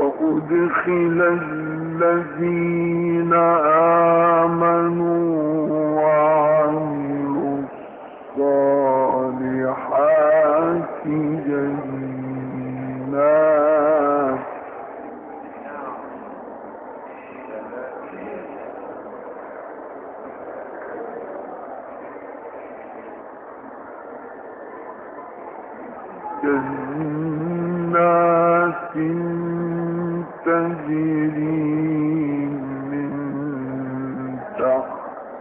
وأدخل الذين آمنوا وعملوا الصالحات جنات. جنات.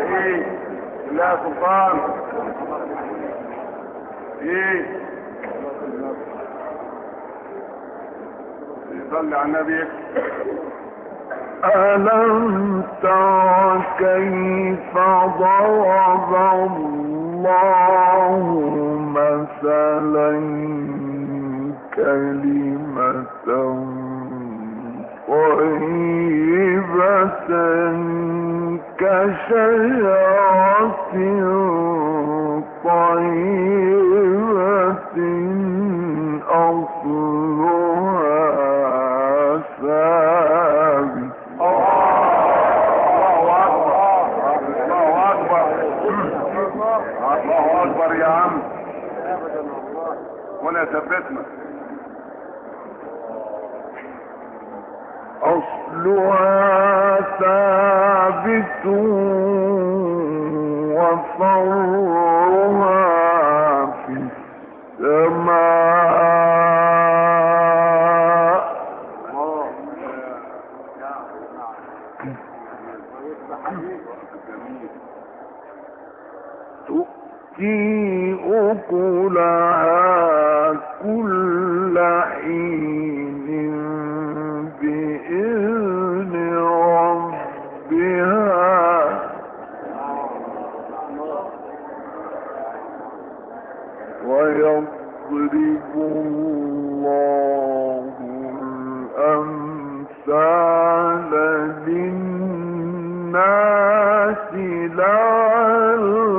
إيه لا يا سلطان. إيه؟ يصلي على النبي. ألم تر كيف ضرب الله مثلا كلمة طيبة؟ كشجرة طيبة أصلها ثابت الله اكبر الله اكبر الله اكبر يا عم ثبتنا أصلها ثابت تؤتي أكلها كل حين. ويضرب الله الأمثال للناس لعلهم